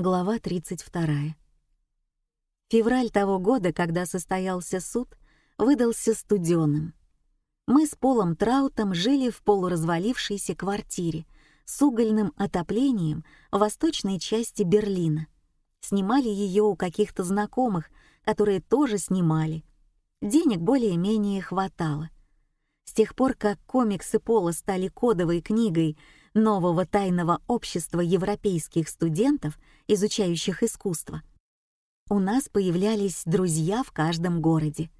Глава 32. Февраль того года, когда состоялся суд, выдался студеным. Мы с Полом Траутом жили в полуразвалившейся квартире с угольным отоплением в восточной части Берлина. Снимали ее у каких-то знакомых, которые тоже снимали. Денег более-менее хватало. С тех пор, как комиксы Пола стали кодовой книгой нового тайного общества европейских студентов, изучающих искусство. У нас появлялись друзья в каждом городе.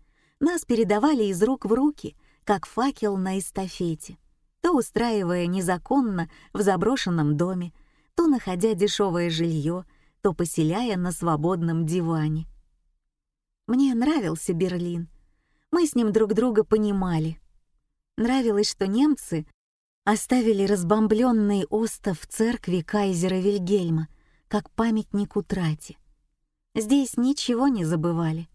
Нас передавали из рук в руки, как факел на эстафете, то устраивая незаконно в заброшенном доме, то находя дешевое жилье, то поселяя на свободном диване. Мне нравился Берлин. Мы с ним друг друга понимали. Нравилось, что немцы оставили разбомбленный остов церкви кайзера Вильгельма как памятник утрате. Здесь ничего не забывали.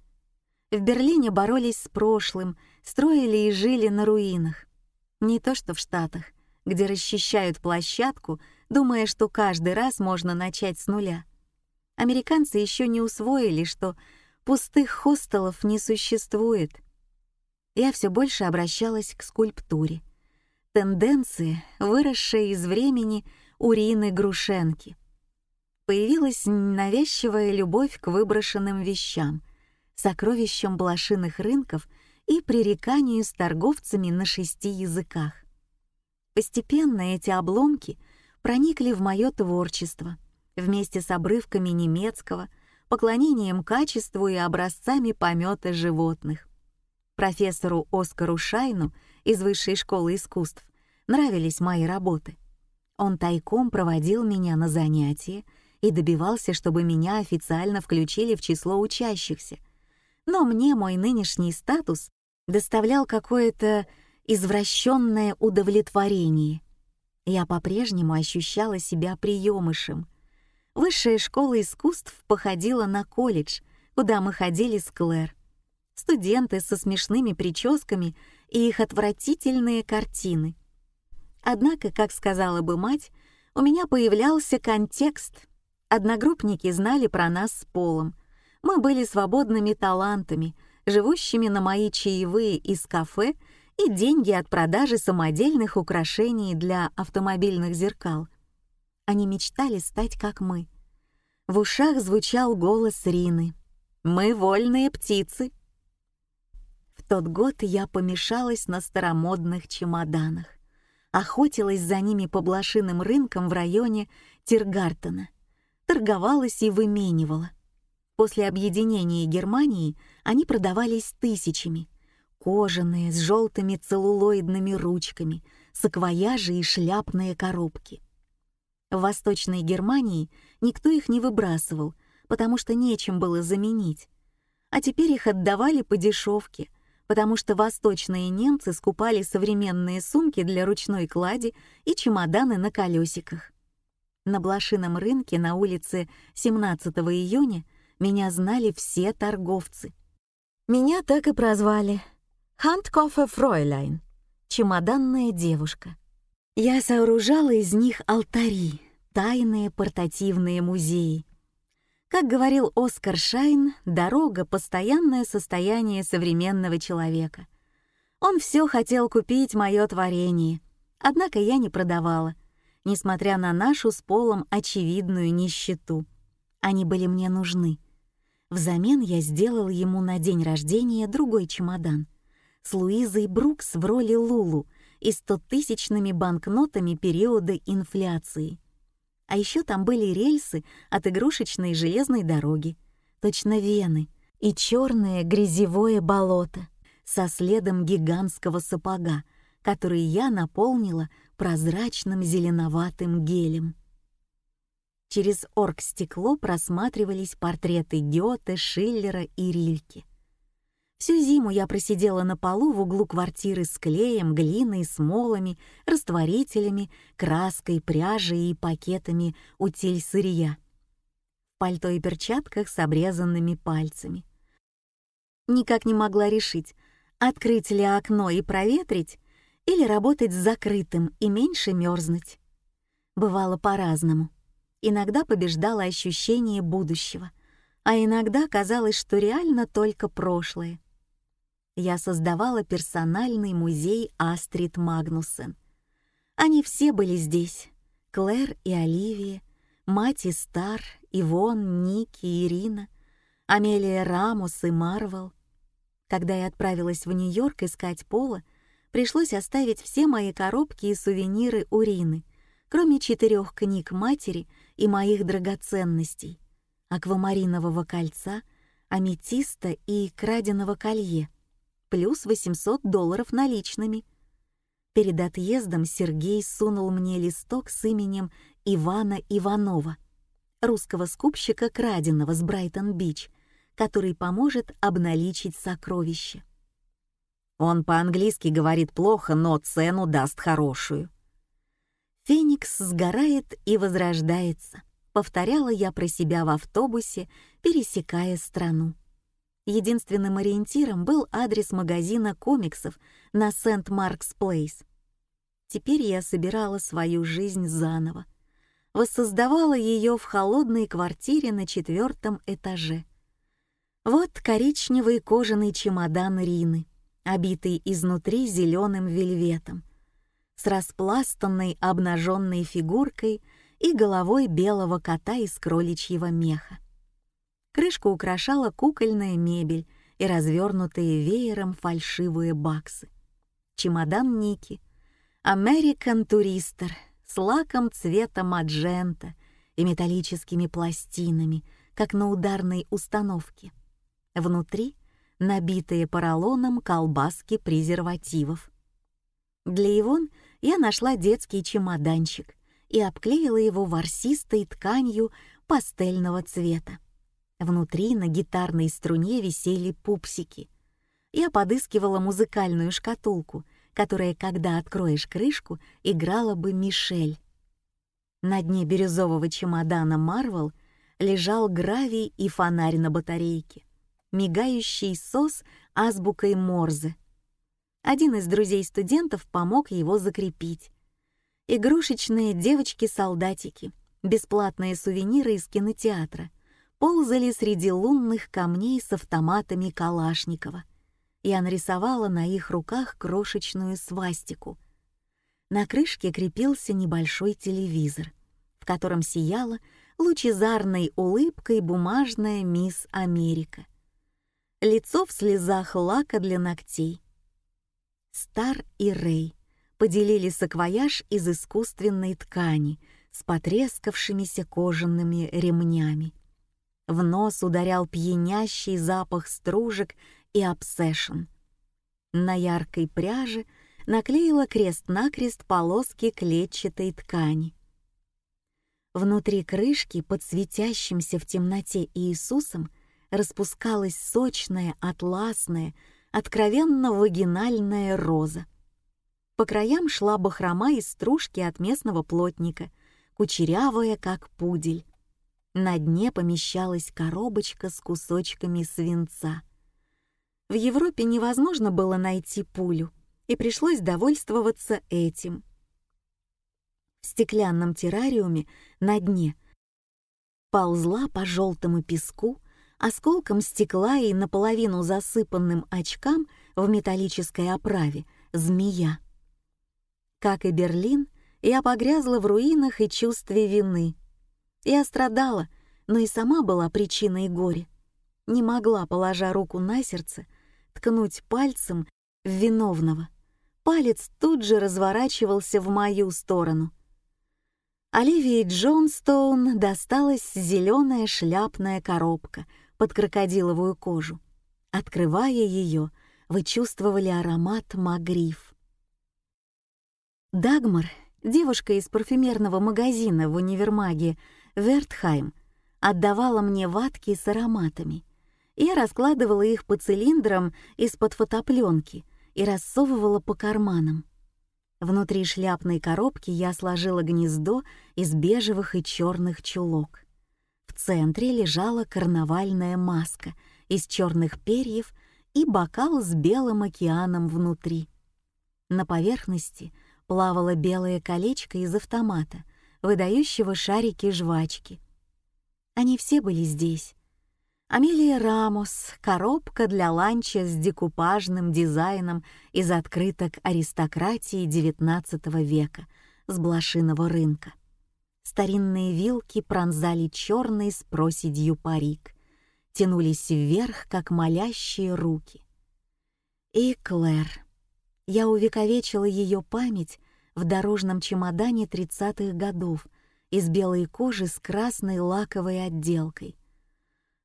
В Берлине боролись с прошлым, строили и жили на руинах. Не то что в Штатах, где расчищают площадку, думая, что каждый раз можно начать с нуля. Американцы еще не усвоили, что пустых хостелов не существует. Я все больше обращалась к скульптуре — тенденции, выросшие из времени Урины Грушенки. Появилась навязчивая любовь к выброшенным вещам, сокровищам блошиных рынков и пререканию с торговцами на шести языках. Постепенно эти обломки проникли в мое творчество вместе с обрывками немецкого, поклонением качеству и образцами помета животных. Профессору Оскару Шайну из Высшей школы искусств нравились мои работы. Он тайком проводил меня на занятия и добивался, чтобы меня официально включили в число учащихся. Но мне мой нынешний статус доставлял какое-то извращенное удовлетворение. Я по-прежнему ощущала себя приемышем. Высшая школа искусств походила на колледж, куда мы ходили с Клэр. Студенты со смешными прическами и их отвратительные картины. Однако, как сказала бы мать, у меня появлялся контекст. Одногруппники знали про нас с Полом. Мы были свободными талантами, живущими на мои чаевые из кафе и деньги от продажи самодельных украшений для автомобильных зеркал. Они мечтали стать как мы. В ушах звучал голос Рины. «Мы вольные птицы!» Тот год я помешалась на старомодных чемоданах. Охотилась за ними по блошиным рынкам в районе Тиргартена. Торговалась и выменивала. После объединения Германии они продавались тысячами. Кожаные, с желтыми целлулоидными ручками, саквояжи и шляпные коробки. В Восточной Германии никто их не выбрасывал, потому что нечем было заменить. А теперь их отдавали по дешевке — потому что восточные немцы скупали современные сумки для ручной клади и чемоданы на колесиках. На блошином рынке на улице 17 июня меня знали все торговцы. Меня так и прозвали «Хандкофе Фройляйн» — чемоданная девушка. Я сооружала из них алтари, тайные портативные музеи, как говорил Оскар Шайн, дорога — постоянное состояние современного человека. Он все хотел купить мое творение, однако я не продавала, несмотря на нашу с Полом очевидную нищету. Они были мне нужны. Взамен я сделал ему на день рождения другой чемодан с Луизой Брукс в роли Лулу и стотысячными банкнотами периода инфляции. А еще там были рельсы от игрушечной железной дороги, точно вены, и черное грязевое болото со следом гигантского сапога, который я наполнила прозрачным зеленоватым гелем. Через оргстекло просматривались портреты Гёте, Шиллера и Рильки. Всю зиму я просидела на полу в углу квартиры с клеем, глиной, смолами, растворителями, краской, пряжей и пакетами утиль-сырья. В пальто и перчатках с обрезанными пальцами. Никак не могла решить, открыть ли окно и проветрить, или работать с закрытым и меньше мерзнуть. Бывало по-разному. Иногда побеждало ощущение будущего, а иногда казалось, что реально только прошлое. Я создавала персональный музей Астрид Магнусен. Они все были здесь. Клэр и Оливия, мать и Стар, Ивон, Ники, Ирина, Амелия Рамус и Марвел. Когда я отправилась в Нью-Йорк искать Пола, пришлось оставить все мои коробки и сувениры у Рины, кроме четырех книг матери и моих драгоценностей, аквамаринового кольца, аметиста и краденого колье, плюс 800 долларов наличными. Перед отъездом Сергей сунул мне листок с именем Ивана Иванова, русского скупщика краденого с Брайтон-Бич, который поможет обналичить сокровища. Он по-английски говорит плохо, но цену даст хорошую. «Феникс сгорает и возрождается», — повторяла я про себя в автобусе, пересекая страну. Единственным ориентиром был адрес магазина комиксов на Сент-Маркс Плейс. Теперь я собирала свою жизнь заново. Воссоздавала ее в холодной квартире на четвертом этаже. Вот коричневый кожаный чемодан Рины — обитый изнутри зеленым вельветом, с распластанной обнаженной фигуркой и головой белого кота из кроличьего меха. Крышку украшала кукольная мебель и развернутые веером фальшивые баксы. Чемодан Ники, American Туристер с лаком цвета маджента и металлическими пластинами, как на ударной установке. Внутри набитые поролоном колбаски презервативов. Для Ивон я нашла детский чемоданчик и обклеила его ворсистой тканью пастельного цвета. Внутри на гитарной струне висели пупсики. Я подыскивала музыкальную шкатулку, которая, когда откроешь крышку, играла бы Мишель. На дне бирюзового чемодана Марвел лежал гравий и фонарь на батарейке мигающий сос азбукой Морзе. Один из друзей студентов помог его закрепить. Игрушечные девочки-солдатики, бесплатные сувениры из кинотеатра, ползали среди лунных камней с автоматами Калашникова. Я нарисовала на их руках крошечную свастику. На крышке крепился небольшой телевизор, в котором сияла лучезарной улыбкой бумажная мисс Америка лицо в слезах лака для ногтей. Стар и Рэй поделили саквояж из искусственной ткани с потрескавшимися кожаными ремнями. В нос ударял пьянящий запах стружек и обсешн. На яркой пряже наклеила крест-накрест полоски клетчатой ткани. Внутри крышки под светящимся в темноте Иисусом распускалась сочная, атласная, откровенно вагинальная роза. По краям шла бахрома из стружки от местного плотника, кучерявая, как пудель. На дне помещалась коробочка с кусочками свинца. В Европе невозможно было найти пулю, и пришлось довольствоваться этим. В стеклянном террариуме на дне ползла по желтому песку осколком стекла и наполовину засыпанным очкам в металлической оправе змея. Как и Берлин, я погрязла в руинах и чувстве вины. Я страдала, но и сама была причиной горя. Не могла, положа руку на сердце, ткнуть пальцем в виновного. Палец тут же разворачивался в мою сторону. Оливии Джонстоун досталась зеленая шляпная коробка — под крокодиловую кожу. Открывая ее, вы чувствовали аромат магриф. Дагмар, девушка из парфюмерного магазина в универмаге Вертхайм, отдавала мне ватки с ароматами. Я раскладывала их по цилиндрам из-под фотопленки и рассовывала по карманам. Внутри шляпной коробки я сложила гнездо из бежевых и черных чулок. В центре лежала карнавальная маска из черных перьев и бокал с белым океаном внутри. На поверхности плавало белое колечко из автомата выдающего шарики жвачки. Они все были здесь. Амелия Рамос, коробка для ланча с декупажным дизайном из открыток аристократии XIX века с блошиного рынка. Старинные вилки пронзали черный с проседью парик, тянулись вверх, как молящие руки. И Клэр. Я увековечила ее память в дорожном чемодане 30-х годов из белой кожи с красной лаковой отделкой.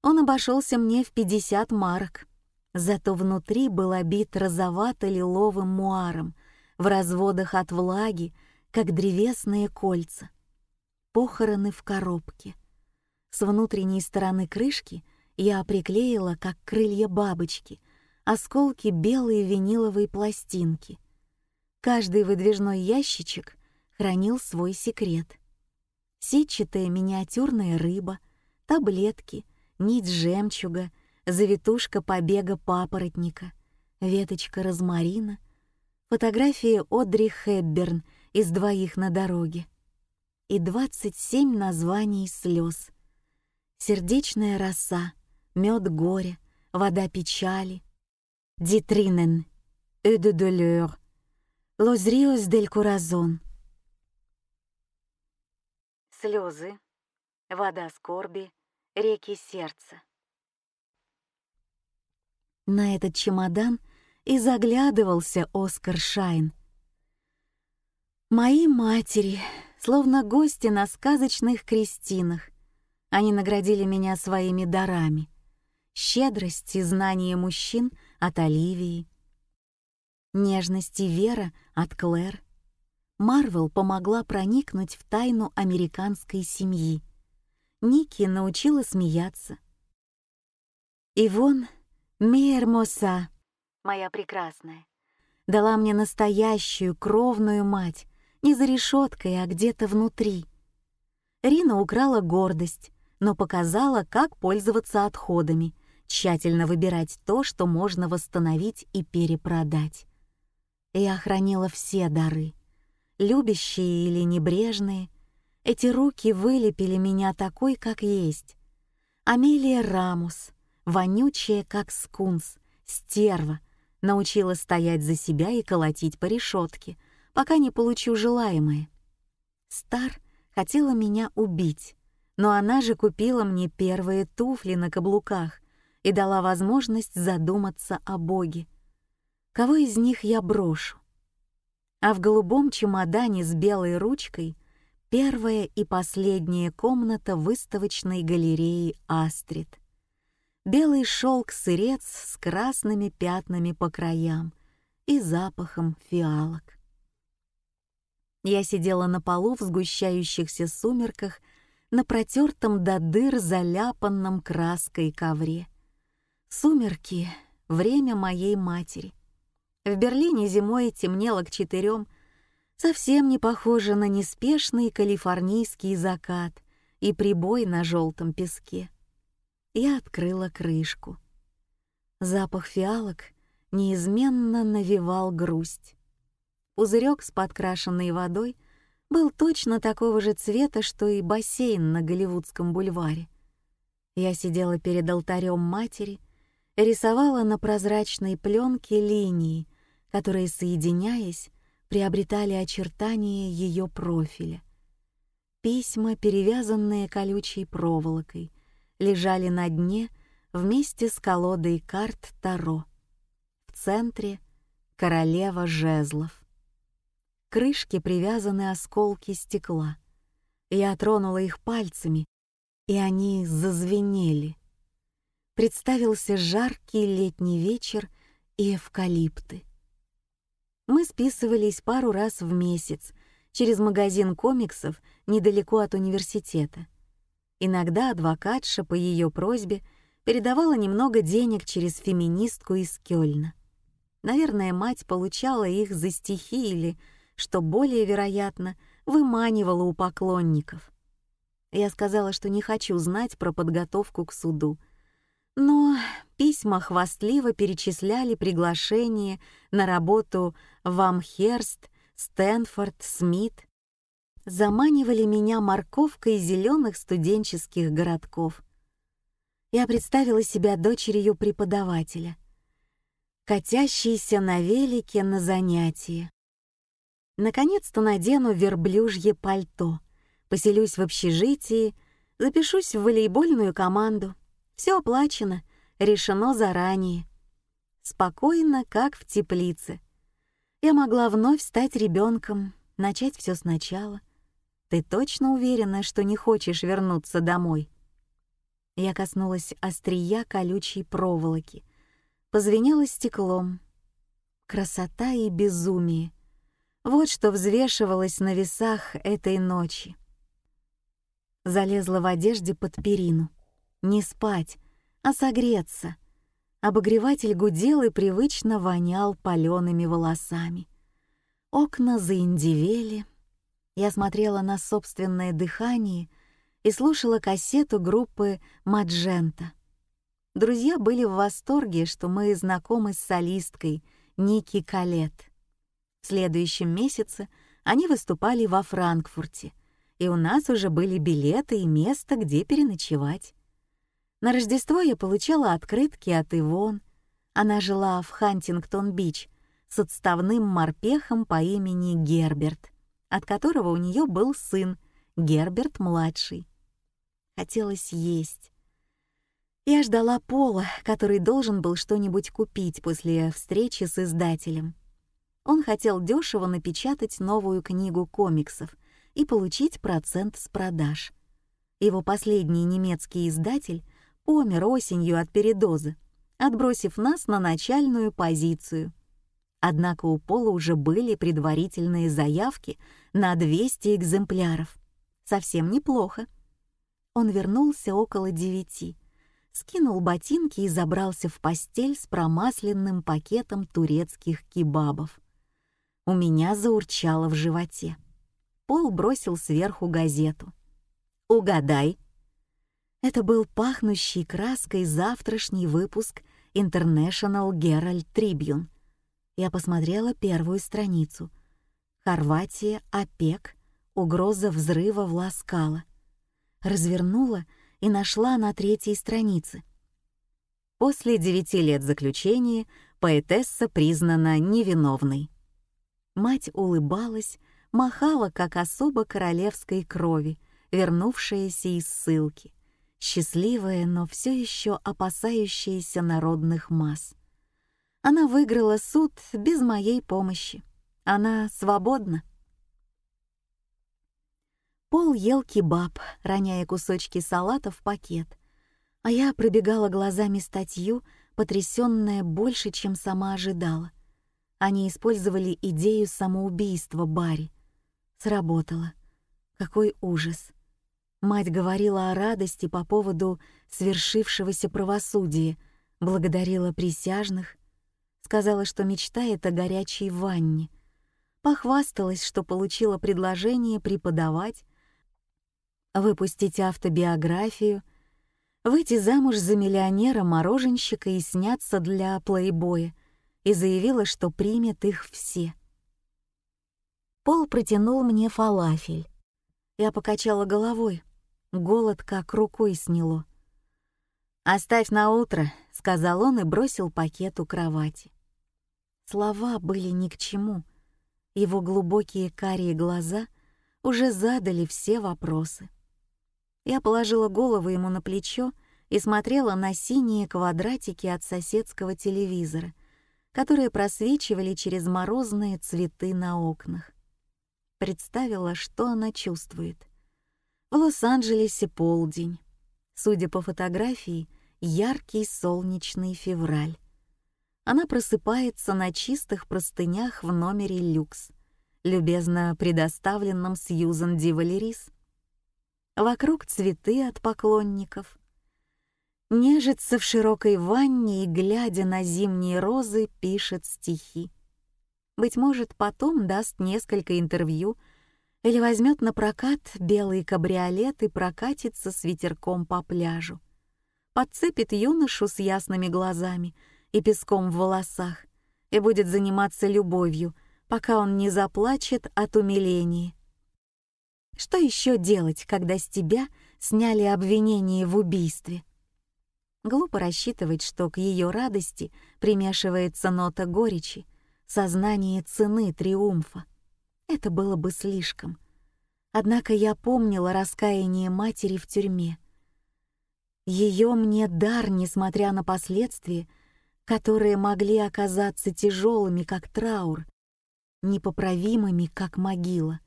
Он обошелся мне в 50 марок, зато внутри был обит розовато-лиловым муаром в разводах от влаги, как древесные кольца. Похороны в коробке. С внутренней стороны крышки я приклеила, как крылья бабочки, осколки белой виниловой пластинки. Каждый выдвижной ящичек хранил свой секрет. Сетчатая миниатюрная рыба, таблетки, нить жемчуга, завитушка побега папоротника, веточка розмарина, фотография Одри Хепберн из «Двоих на дороге» и 27 названий слез. Сердечная роса, мед горя, вода печали, Дитринен, douleur, Los Риos дель Куразон. Слезы, вода скорби, реки сердца. На этот чемодан и заглядывался Оскар Шайн. Мои матери, словно гости на сказочных крестинах, они наградили меня своими дарами. Щедрость и знание мужчин — от Оливии, нежность и вера от Клэр. Марвел помогла проникнуть в тайну американской семьи. Ники научила смеяться. Ивон Мейермоса, моя прекрасная, дала мне настоящую кровную мать, не за решеткой, а где-то внутри. Рина украла гордость, но показала, как пользоваться отходами — тщательно выбирать то, что можно восстановить и перепродать. Я хранила все дары, любящие или небрежные. Эти руки вылепили меня такой, как есть. Амелия Рамус, вонючая, как скунс, стерва, научила стоять за себя и колотить по решетке, пока не получу желаемое. Стар хотела меня убить, но она же купила мне первые туфли на каблуках — и дала возможность задуматься о Боге. Кого из них я брошу? А в голубом чемодане с белой ручкой первая и последняя комната выставочной галереи «Астрид». Белый шелк-сырец с красными пятнами по краям и запахом фиалок. Я сидела на полу в сгущающихся сумерках на протертом до дыр заляпанном краской ковре — Сумерки — время моей матери. В Берлине зимой темнело к четырем, совсем не похоже на неспешный калифорнийский закат и прибой на желтом песке. Я открыла крышку. Запах фиалок неизменно навевал грусть. Пузырек с подкрашенной водой был точно такого же цвета, что и бассейн на Голливудском бульваре. Я сидела перед алтарем матери — рисовала на прозрачной пленке линии, которые, соединяясь, приобретали очертания ее профиля. Письма, перевязанные колючей проволокой, лежали на дне вместе с колодой карт Таро. В центре — королева жезлов. К крышке привязаны осколки стекла. Я тронула их пальцами, и они зазвенели представился жаркий летний вечер и эвкалипты. Мы списывались пару раз в месяц через магазин комиксов недалеко от университета. Иногда адвокатша по ее просьбе передавала немного денег через феминистку из Кёльна. Наверное, мать получала их за стихи или, что более вероятно, выманивала у поклонников. Я сказала, что не хочу знать про подготовку к суду, но письма хвастливо перечисляли приглашения на работу в Амхерст, Стэнфорд, Смит. заманивали меня морковкой зеленых студенческих городков. Я представила себя дочерью преподавателя, катящейся на велике на занятии. Наконец-то надену верблюжье пальто, поселюсь в общежитии, запишусь в волейбольную команду. Все оплачено, решено заранее. Спокойно, как в теплице. Я могла вновь стать ребенком, начать все сначала. Ты точно уверена, что не хочешь вернуться домой? Я коснулась острия колючей проволоки, позвенела стеклом. Красота и безумие. Вот что взвешивалось на весах этой ночи. Залезла в одежде под перину. Не спать, а согреться. Обогреватель гудел и привычно вонял палеными волосами. Окна заиндивели, я смотрела на собственное дыхание и слушала кассету группы «Маджента». Друзья были в восторге, что мы знакомы с солисткой Ники Калет. В следующем месяце они выступали во Франкфурте, и у нас уже были билеты и место, где переночевать. На Рождество я получала открытки от Ивон. Она жила в Хантингтон-Бич с отставным морпехом по имени Герберт — от которого у нее был сын, Герберт-младший. Хотелось есть. Я ждала Пола, который должен был что-нибудь купить после встречи с издателем. Он хотел дешево напечатать новую книгу комиксов и получить процент с продаж. Его последний немецкий издатель помер осенью от передоза, отбросив нас на начальную позицию. Однако у Пола уже были предварительные заявки на 200 экземпляров. Совсем неплохо. Он вернулся около девяти, скинул ботинки и забрался в постель с промасленным пакетом турецких кебабов. У меня заурчало в животе. Пол бросил сверху газету. «Угадай». Это был пахнущий краской завтрашний выпуск International Herald Tribune — я посмотрела первую страницу. Хорватия, ОПЕК, угроза взрыва в Ласкало. Развернула и нашла на третьей странице. После девяти лет заключения поэтесса признана невиновной. Мать улыбалась, махала, как особо королевской крови, вернувшаяся из ссылки, счастливая, но все еще опасающаяся народных масс. Она выиграла суд без моей помощи. Она свободна. Пол ел кебаб, роняя кусочки салата в пакет, а я пробегала глазами статью, потрясённая больше, чем сама ожидала. Они использовали идею самоубийства Барри. Сработало. Какой ужас. Мать говорила о радости по поводу свершившегося правосудия, благодарила присяжных, Сказала, что мечтает о горячей ванне. Похвасталась, что получила предложение преподавать, выпустить автобиографию, выйти замуж за миллионера-мороженщика и сняться для плейбоя, и заявила, что примет их все. Пол протянул мне фалафель. Я покачала головой. Голод как рукой сняло. «Оставь на утро», — сказал он и бросил пакет у кровати. Слова были ни к чему. Его глубокие карие глаза уже задали все вопросы. Я положила голову ему на плечо и смотрела на синие квадратики от соседского телевизора, которые просвечивали через морозные цветы на окнах. Представила, что она чувствует. В Лос-Анджелесе полдень. Судя по фотографии, яркий солнечный февраль. Она просыпается на чистых простынях в номере люкс, любезно предоставленном Сьюзан Ди Валерис. Вокруг цветы от поклонников. Нежится в широкой ванне и, глядя на зимние розы, пишет стихи. Быть может, потом даст несколько интервью или возьмет на прокат белый кабриолет и прокатится с ветерком по пляжу. Подцепит юношу с ясными глазами — и песком в волосах и будет заниматься любовью, пока он не заплачет от умиления. Что еще делать, когда с тебя сняли обвинение в убийстве? Глупо рассчитывать, что к ее радости примешивается нота горечи, сознание цены триумфа. Это было бы слишком. Однако я помнила раскаяние матери в тюрьме. Ее мне дар, несмотря на последствия, которые могли оказаться тяжелыми, как траур, непоправимыми, как могила.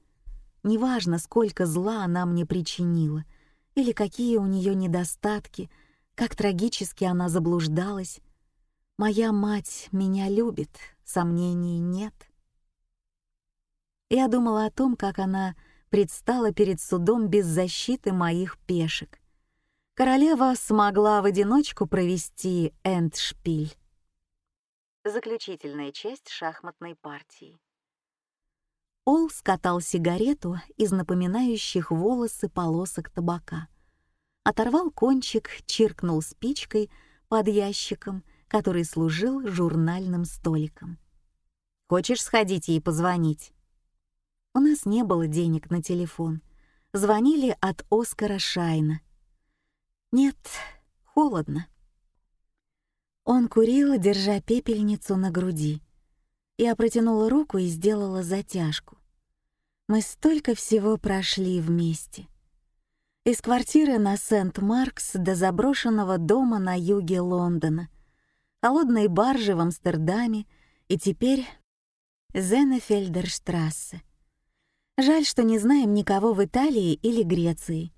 Неважно, сколько зла она мне причинила, или какие у нее недостатки, как трагически она заблуждалась. Моя мать меня любит, сомнений нет. Я думала о том, как она предстала перед судом без защиты моих пешек. Королева смогла в одиночку провести эндшпиль. Заключительная часть шахматной партии. Ол скатал сигарету из напоминающих волосы полосок табака. Оторвал кончик, чиркнул спичкой под ящиком, который служил журнальным столиком. «Хочешь сходить и позвонить?» У нас не было денег на телефон. Звонили от Оскара Шайна. Нет, холодно. Он курил, держа пепельницу на груди. Я протянула руку и сделала затяжку. Мы столько всего прошли вместе. Из квартиры на Сент-Маркс до заброшенного дома на юге Лондона, холодной баржи в Амстердаме и теперь Зенефельдерштрассе. Жаль, что не знаем никого в Италии или Греции.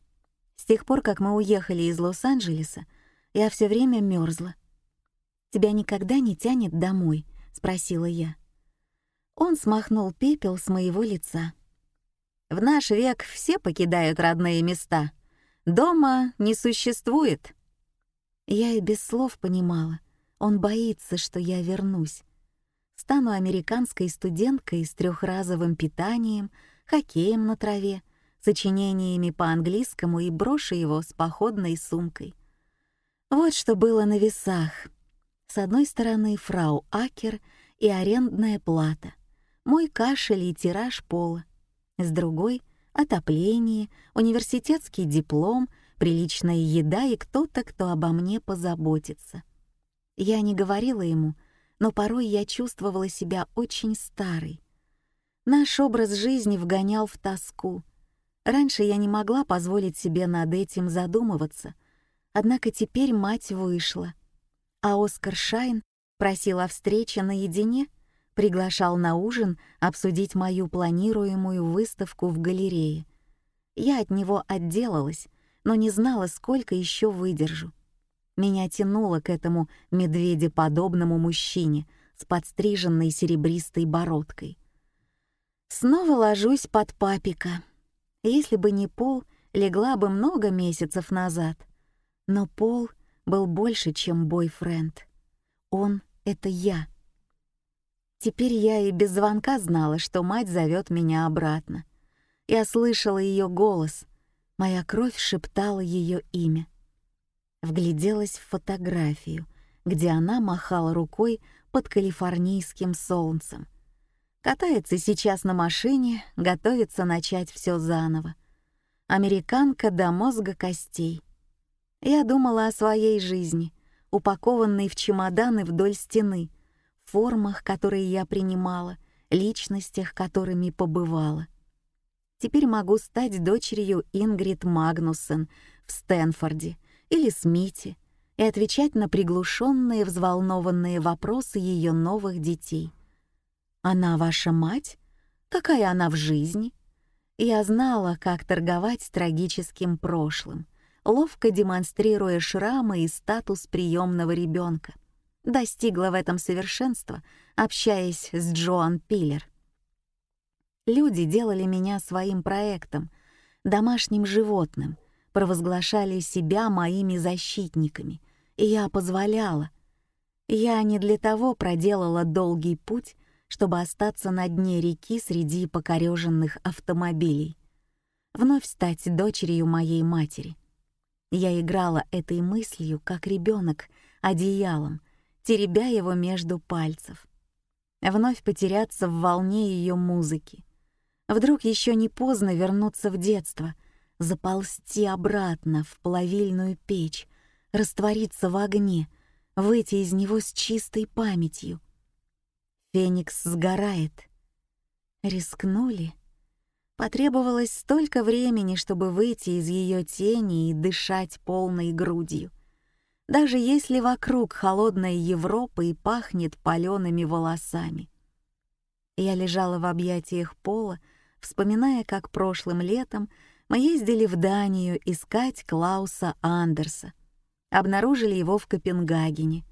С тех пор, как мы уехали из Лос-Анджелеса, я все время мерзла. «Тебя никогда не тянет домой?» — спросила я. Он смахнул пепел с моего лица. «В наш век все покидают родные места. Дома не существует». Я и без слов понимала. Он боится, что я вернусь. Стану американской студенткой с трехразовым питанием — хоккеем на траве, сочинениями по английскому и брошу его с походной сумкой. Вот что было на весах. С одной стороны фрау Акер и арендная плата, мой кашель и тираж пола. С другой — отопление, университетский диплом, приличная еда и кто-то, кто обо мне позаботится. Я не говорила ему, но порой я чувствовала себя очень старой, Наш образ жизни вгонял в тоску. Раньше я не могла позволить себе над этим задумываться, однако теперь мать вышла. А Оскар Шайн просил о встрече наедине, приглашал на ужин обсудить мою планируемую выставку в галерее. Я от него отделалась, но не знала, сколько еще выдержу. Меня тянуло к этому медведеподобному мужчине с подстриженной серебристой бородкой. Снова ложусь под папика. Если бы не Пол, легла бы много месяцев назад. Но Пол был больше, чем бойфренд. Он — это я. Теперь я и без звонка знала, что мать зовет меня обратно. Я слышала ее голос. Моя кровь шептала ее имя. Вгляделась в фотографию, где она махала рукой под калифорнийским солнцем. Катается сейчас на машине, готовится начать все заново. Американка до мозга костей. Я думала о своей жизни, упакованной в чемоданы вдоль стены, формах, которые я принимала, личностях, которыми побывала. Теперь могу стать дочерью Ингрид Магнуссен в Стэнфорде или Смите и отвечать на приглушенные взволнованные вопросы ее новых детей — она ваша мать? Какая она в жизни? Я знала, как торговать с трагическим прошлым, ловко демонстрируя шрамы и статус приемного ребенка. Достигла в этом совершенства, общаясь с Джоан Пиллер. Люди делали меня своим проектом, домашним животным, провозглашали себя моими защитниками, и я позволяла. Я не для того проделала долгий путь, чтобы остаться на дне реки среди покореженных автомобилей, вновь стать дочерью моей матери. Я играла этой мыслью, как ребенок, одеялом, теребя его между пальцев. Вновь потеряться в волне ее музыки, Вдруг еще не поздно вернуться в детство, заползти обратно в плавильную печь, раствориться в огне, выйти из него с чистой памятью. Феникс сгорает. Рискнули? Потребовалось столько времени, чтобы выйти из ее тени и дышать полной грудью. Даже если вокруг холодная Европа и пахнет палеными волосами. Я лежала в объятиях пола, вспоминая, как прошлым летом мы ездили в Данию искать Клауса Андерса. Обнаружили его в Копенгагене.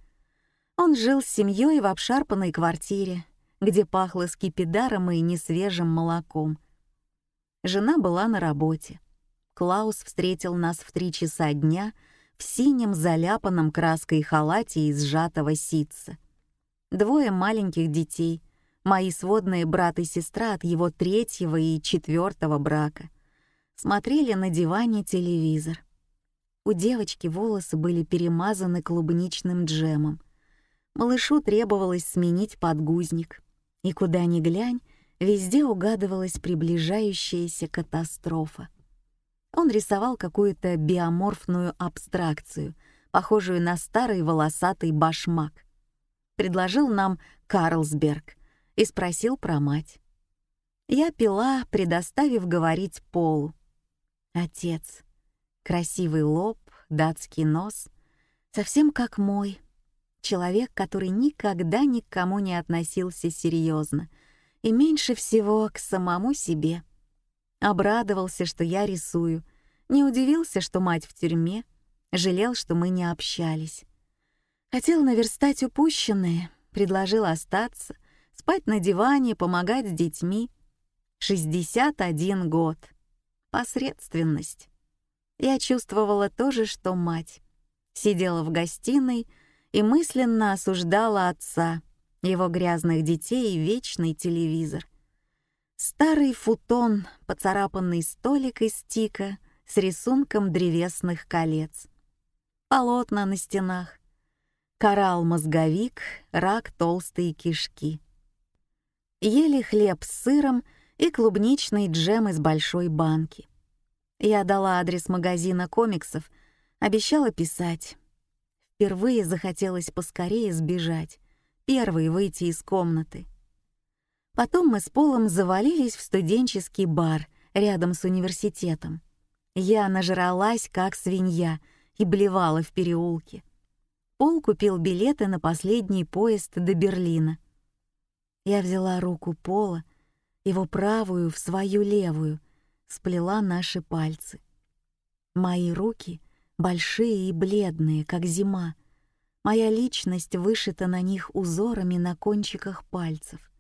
Он жил с семьей в обшарпанной квартире, где пахло скипидаром и несвежим молоком. Жена была на работе. Клаус встретил нас в три часа дня в синем заляпанном краской халате из сжатого ситца. Двое маленьких детей, мои сводные брат и сестра от его третьего и четвертого брака, смотрели на диване телевизор. У девочки волосы были перемазаны клубничным джемом. Малышу требовалось сменить подгузник. И куда ни глянь, везде угадывалась приближающаяся катастрофа. Он рисовал какую-то биоморфную абстракцию, похожую на старый волосатый башмак. Предложил нам Карлсберг и спросил про мать. Я пила, предоставив говорить Полу. Отец. Красивый лоб, датский нос, совсем как мой. Человек, который никогда ни к кому не относился серьезно и меньше всего к самому себе. Обрадовался, что я рисую, не удивился, что мать в тюрьме, жалел, что мы не общались. Хотел наверстать упущенное, предложил остаться, спать на диване, помогать с детьми. 61 год. Посредственность. Я чувствовала то же, что мать. Сидела в гостиной и мысленно осуждала отца, его грязных детей и вечный телевизор. Старый футон, поцарапанный столик из тика с рисунком древесных колец. Полотна на стенах. Коралл-мозговик, рак толстые кишки. Ели хлеб с сыром и клубничный джем из большой банки. Я дала адрес магазина комиксов, обещала писать. Впервые захотелось поскорее сбежать, первой выйти из комнаты. Потом мы с Полом завалились в студенческий бар рядом с университетом. Я нажралась, как свинья, и блевала в переулке. Пол купил билеты на последний поезд до Берлина. Я взяла руку Пола, его правую в свою левую — сплела наши пальцы. Мои руки большие и бледные, как зима. Моя личность вышита на них узорами на кончиках пальцев.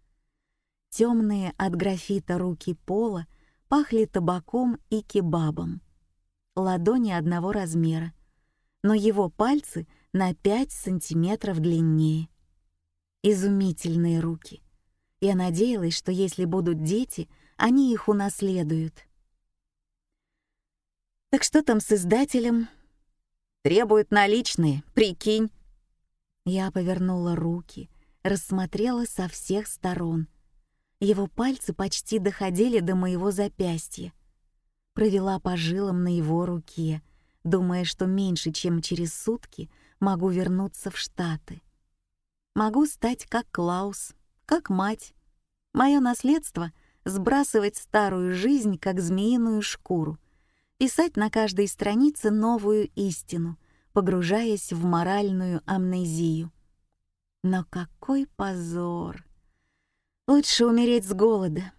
Темные от графита руки пола пахли табаком и кебабом. Ладони одного размера, но его пальцы на пять сантиметров длиннее. Изумительные руки. Я надеялась, что если будут дети, они их унаследуют. Так что там с издателем? Требует наличные, прикинь. Я повернула руки, рассмотрела со всех сторон. Его пальцы почти доходили до моего запястья. Провела по жилам на его руке, думая, что меньше, чем через сутки могу вернуться в Штаты. Могу стать как Клаус, как мать. Мое наследство — сбрасывать старую жизнь, как змеиную шкуру — писать на каждой странице новую истину, погружаясь в моральную амнезию. Но какой позор! Лучше умереть с голода.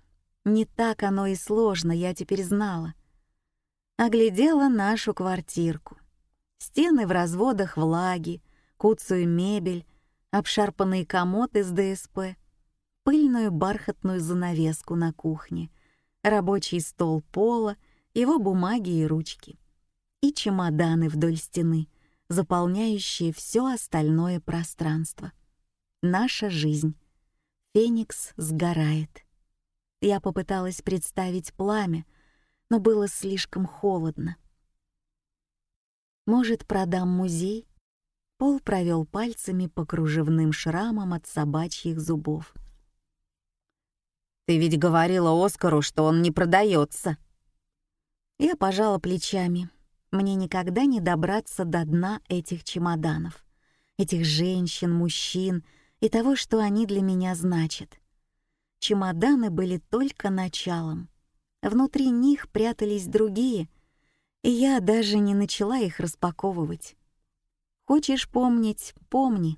Не так оно и сложно, я теперь знала. Оглядела нашу квартирку. Стены в разводах влаги, куцую мебель, обшарпанный комод из ДСП, пыльную бархатную занавеску на кухне, рабочий стол пола — его бумаги и ручки, и чемоданы вдоль стены, заполняющие все остальное пространство. Наша жизнь. Феникс сгорает. Я попыталась представить пламя, но было слишком холодно. Может, продам музей? Пол провел пальцами по кружевным шрамам от собачьих зубов. Ты ведь говорила Оскару, что он не продается. Я пожала плечами. Мне никогда не добраться до дна этих чемоданов, этих женщин, мужчин и того, что они для меня значат. Чемоданы были только началом. Внутри них прятались другие, и я даже не начала их распаковывать. Хочешь помнить — помни.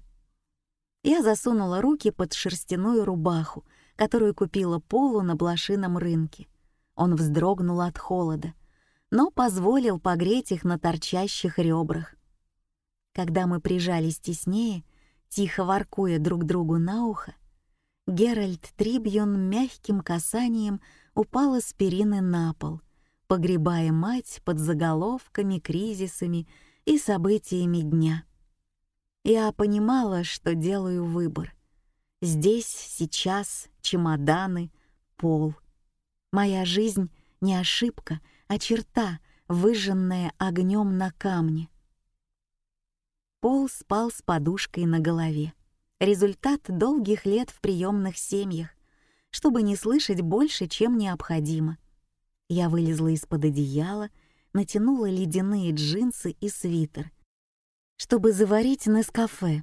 Я засунула руки под шерстяную рубаху, которую купила Полу на блошином рынке. Он вздрогнул от холода, но позволил погреть их на торчащих ребрах. Когда мы прижались теснее, тихо воркуя друг другу на ухо, Геральт Трибьон мягким касанием упал из перины на пол, погребая мать под заголовками, кризисами и событиями дня. Я понимала, что делаю выбор. Здесь, сейчас, чемоданы, пол. Моя жизнь не ошибка, а черта, выжженная огнем на камне. Пол спал с подушкой на голове. Результат долгих лет в приемных семьях, чтобы не слышать больше, чем необходимо. Я вылезла из-под одеяла, натянула ледяные джинсы и свитер, чтобы заварить Нескафе.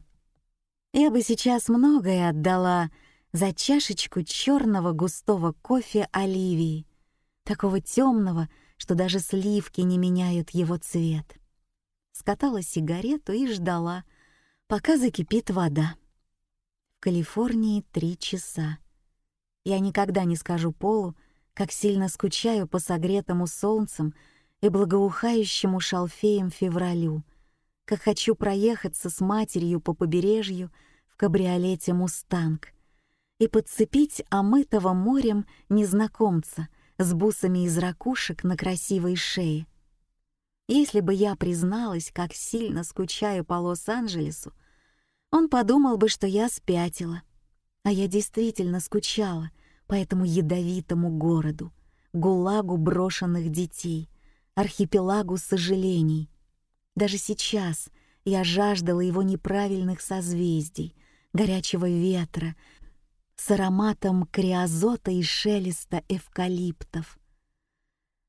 Я бы сейчас многое отдала за чашечку черного густого кофе Оливии, такого темного, что даже сливки не меняют его цвет. Скатала сигарету и ждала, пока закипит вода. Калифорнии три часа. Я никогда не скажу Полу, как сильно скучаю по согретому солнцем и благоухающему шалфеем февралю, как хочу проехаться с матерью по побережью в кабриолете «Мустанг» и подцепить омытого морем незнакомца с бусами из ракушек на красивой шее. Если бы я призналась, как сильно скучаю по Лос-Анджелесу, он подумал бы, что я спятила. А я действительно скучала по этому ядовитому городу, гулагу брошенных детей, архипелагу сожалений. Даже сейчас я жаждала его неправильных созвездий, горячего ветра, с ароматом криозота и шелеста эвкалиптов.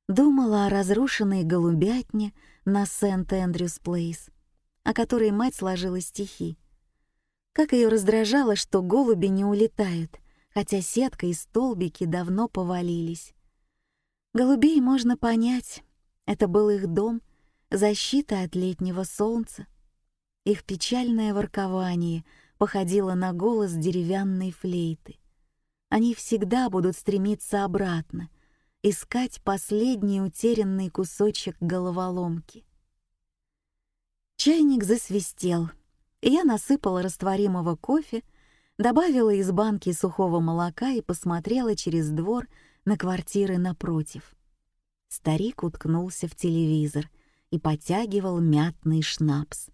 Думала о разрушенной голубятне на Сент-Эндрюс-Плейс, о которой мать сложила стихи. Как ее раздражало, что голуби не улетают, хотя сетка и столбики давно повалились. Голубей можно понять. Это был их дом, защита от летнего солнца. Их печальное воркование походило на голос деревянной флейты. Они всегда будут стремиться обратно, искать последний утерянный кусочек головоломки. Чайник засвистел — я насыпала растворимого кофе, добавила из банки сухого молока и посмотрела через двор на квартиры напротив. Старик уткнулся в телевизор и потягивал мятный шнапс.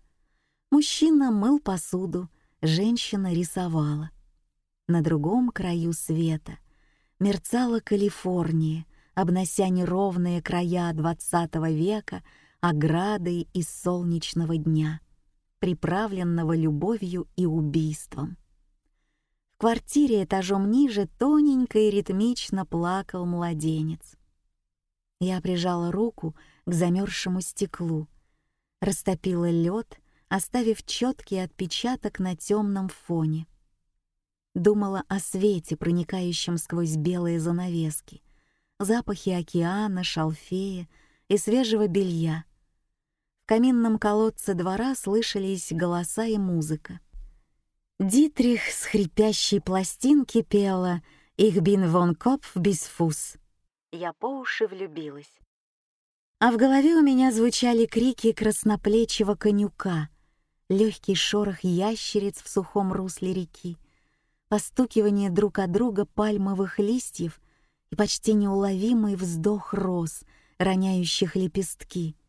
Мужчина мыл посуду, женщина рисовала. На другом краю света мерцала Калифорния, обнося неровные края XX века оградой из солнечного дня — приправленного любовью и убийством. В квартире этажом ниже тоненько и ритмично плакал младенец. Я прижала руку к замерзшему стеклу, растопила лед, оставив четкий отпечаток на темном фоне. Думала о свете, проникающем сквозь белые занавески, запахе океана, шалфея и свежего белья, каминном колодце двора слышались голоса и музыка. Дитрих с хрипящей пластинки пела «Ich bin von Kopf bis Fuß». Я по уши влюбилась. А в голове у меня звучали крики красноплечего конюка, легкий шорох ящериц в сухом русле реки, постукивание друг от друга пальмовых листьев и почти неуловимый вздох роз, роняющих лепестки —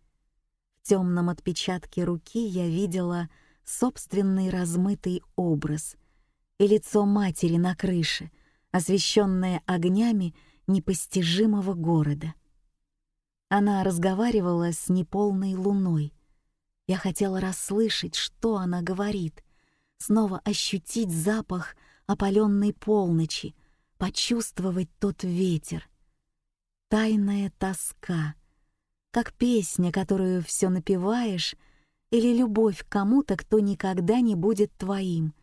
темном отпечатке руки я видела собственный размытый образ и лицо матери на крыше, освещенное огнями непостижимого города. Она разговаривала с неполной луной. Я хотела расслышать, что она говорит, снова ощутить запах опаленной полночи, почувствовать тот ветер. Тайная тоска, как песня, которую все напеваешь, или любовь к кому-то, кто никогда не будет твоим.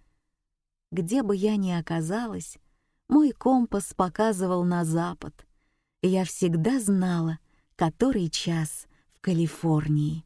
Где бы я ни оказалась, мой компас показывал на запад, и я всегда знала, который час в Калифорнии.